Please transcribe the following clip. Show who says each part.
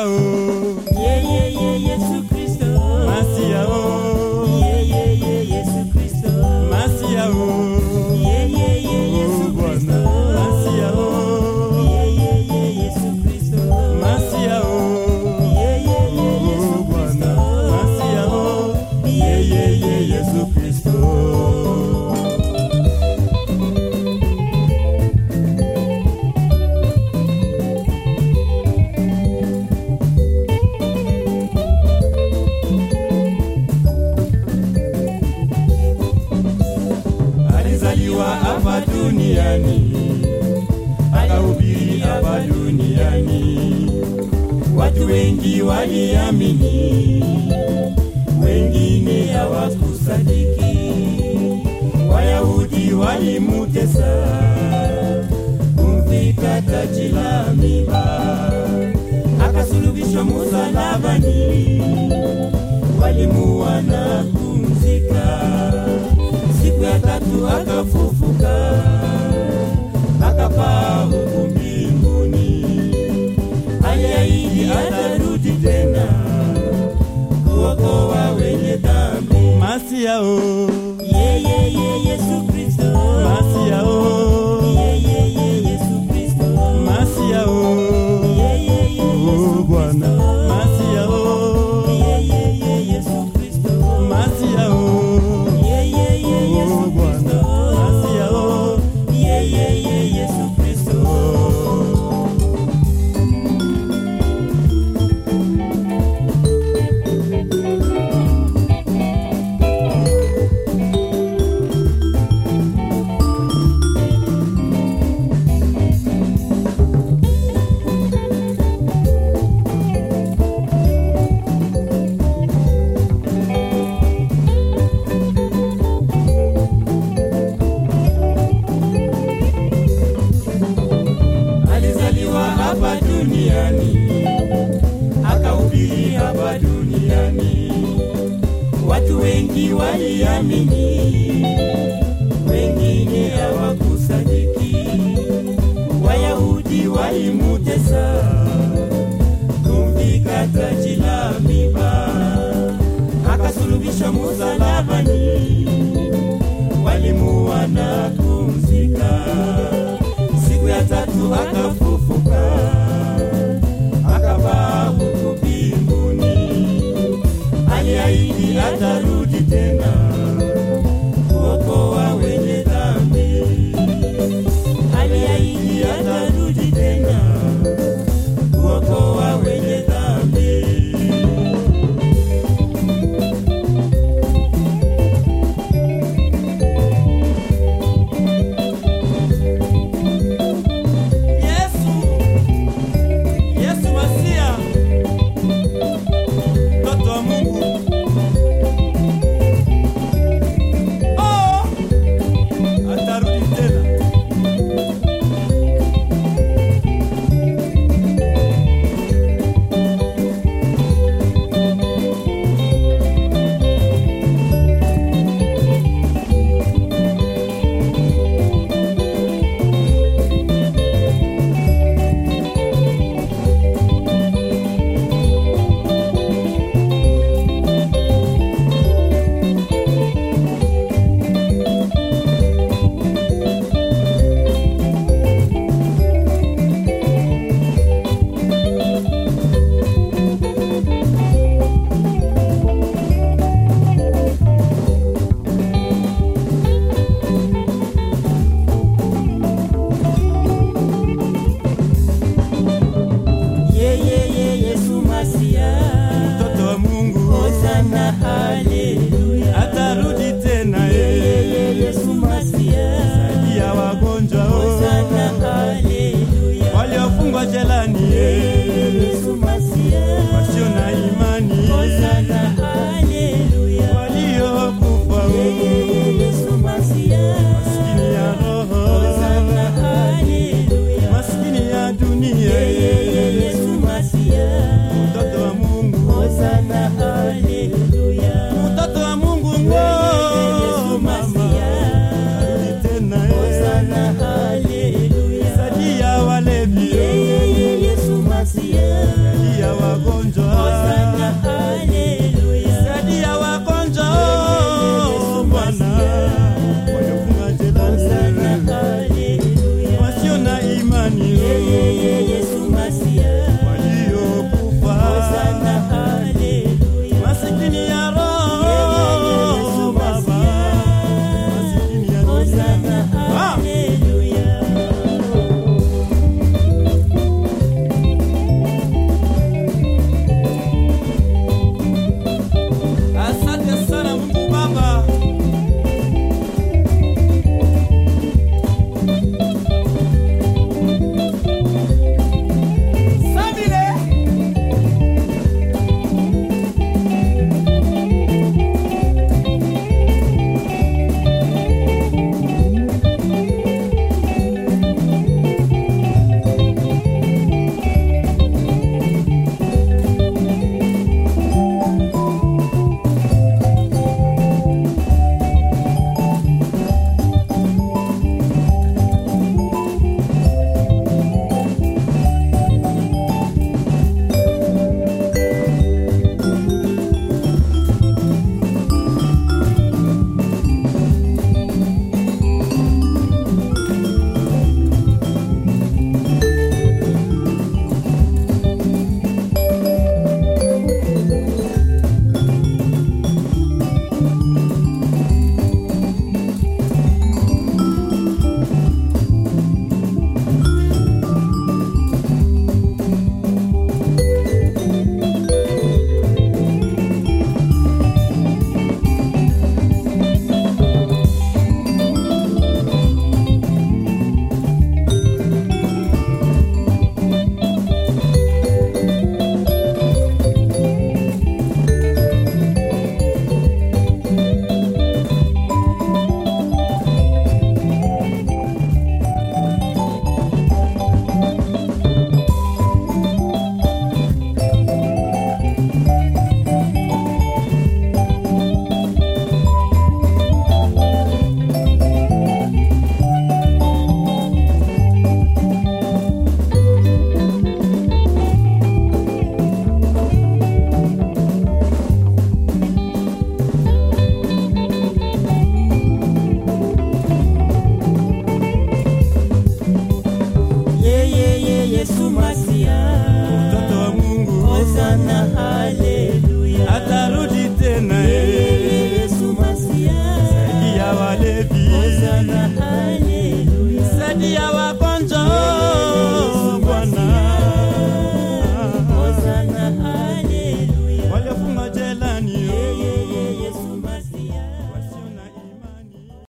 Speaker 1: Oh. Duniani, watu wengi waliamini, wengine hawakusadiki. Wayahudi walimutesa, kumvika taji la miba, akasulubishwa msalabani, walimuua na kumzika. Siku ya tatu akafufuka, akapaa huku Oh. Kumvika taji la miba, akasulubisha musalabani, walimuua na kumzika siku ya tatu akafufuka, akapaa huku mbinguni, aliahidi atarudi tena
Speaker 2: mahali Rosa. mahali